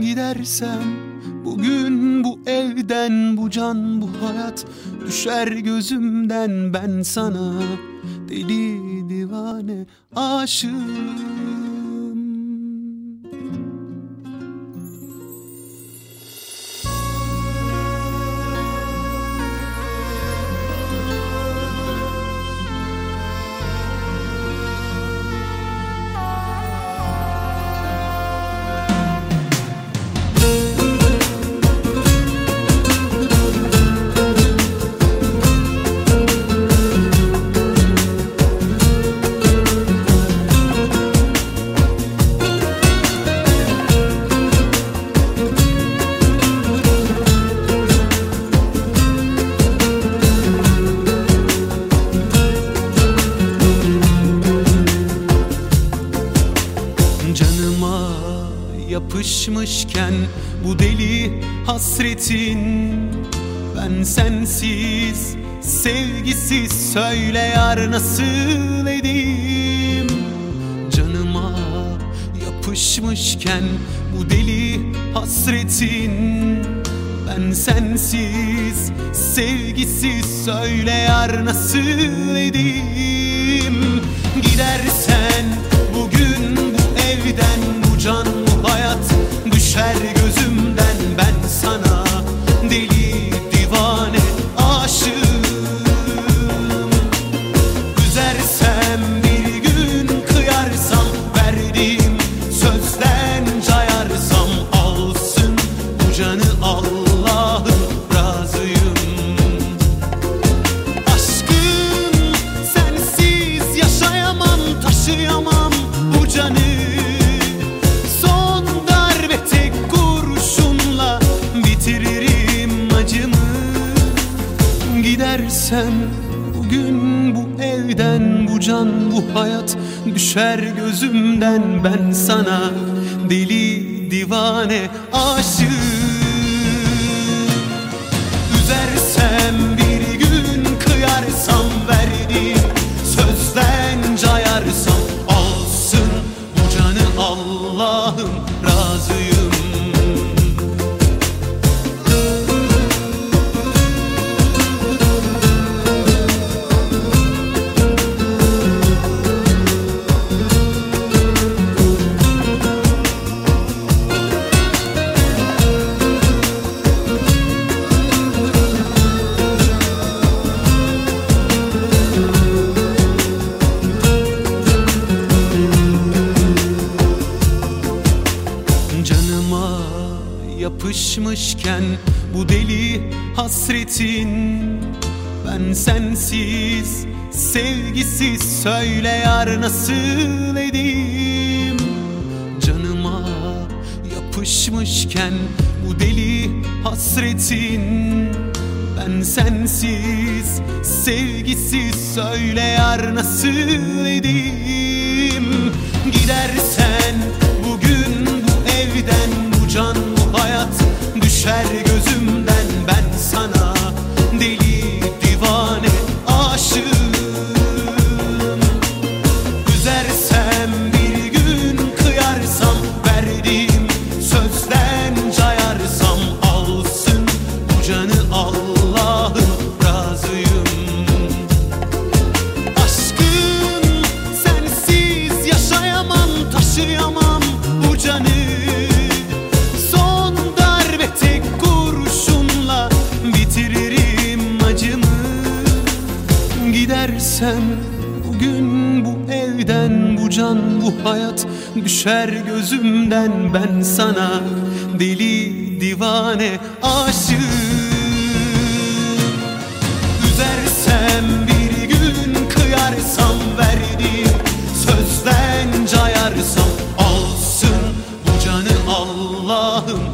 Gidersen bugün bu evden bu can bu hayat Düşer gözümden. Ben sana Deli divane aşığım yapışmışken bu deli hasretin Ben sensiz, sevgisiz söyle yar nasıl edeyim? Canıma yapışmışken bu deli hasretin Ben sensiz, sevgisiz söyle yar nasıl edeyim? Gidersen can bu hayat Düşer gözümden ben sana deli divane aşığım Üzersem bir gün kıyarsam verdiğim sözden cayarsam alsın bu canı Allah'ım razıyım yapışmışken bu deli hasretin Ben sensiz, sevgisiz söyle yar nasıl edeyim? Canıma yapışmışken bu deli hasretin Ben sensiz, sevgisiz söyle yar nasıl edeyim sen Bugün bu evden bu can bu hayat Düşer gözümden. Ben sana Deli divane aşık. Üzersem bir gün kıyarsam verdiğim Sözden cayarsam alsın bu canı Allah'ım.